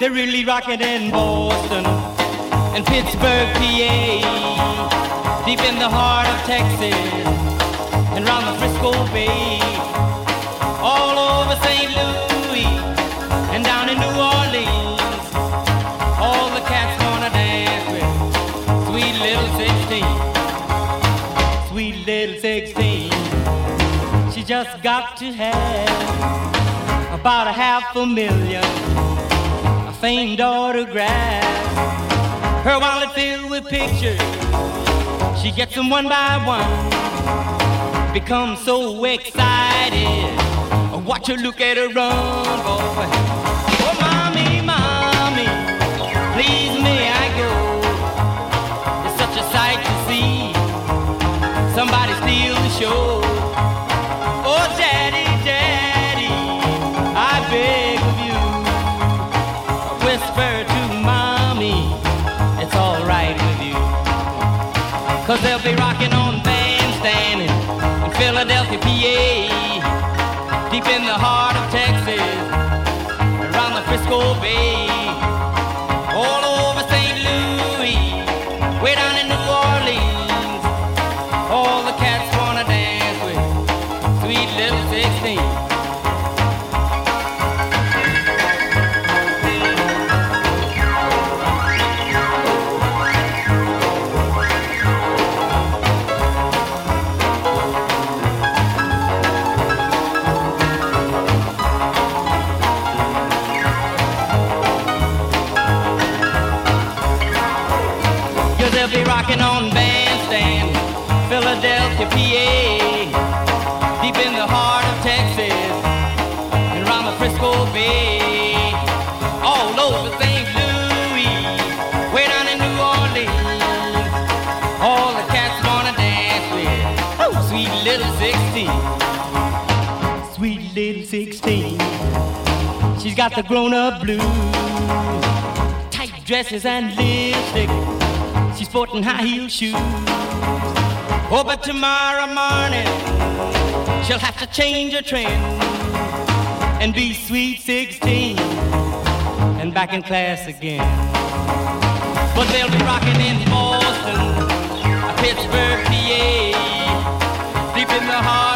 They're really rocking in Boston and Pittsburgh, PA, deep in the heart of Texas and round the Frisco Bay, all over St. Louis and down in New Orleans. All the cats wanna dance with sweet little 16, sweet little 16. She just got to have about a half a million famed autographs. Her wallet filled with pictures. She gets them one by one. Becomes so excited. I watch her look at her run, boy. Oh, mommy, mommy, please may I go? It's such a sight to see. Somebody steal the show. Whisper to mommy, it's alright with you. Cause they'll be rocking on bandstand in Philadelphia, PA, deep in the heart of Texas, Philadelphia, PA, deep in the heart of Texas, and around the Frisco Bay, all over St. Louis, way down in New Orleans. All the cats wanna dance with oh, sweet little 16, sweet little 16. She's got the grown-up blues, tight dresses and lipstick. She's sporting high heel shoes. Oh, but tomorrow morning she'll have to change her trend and be sweet 16 and back in class again. But they'll be rocking in Boston, Pittsburgh, PA, deep in the heart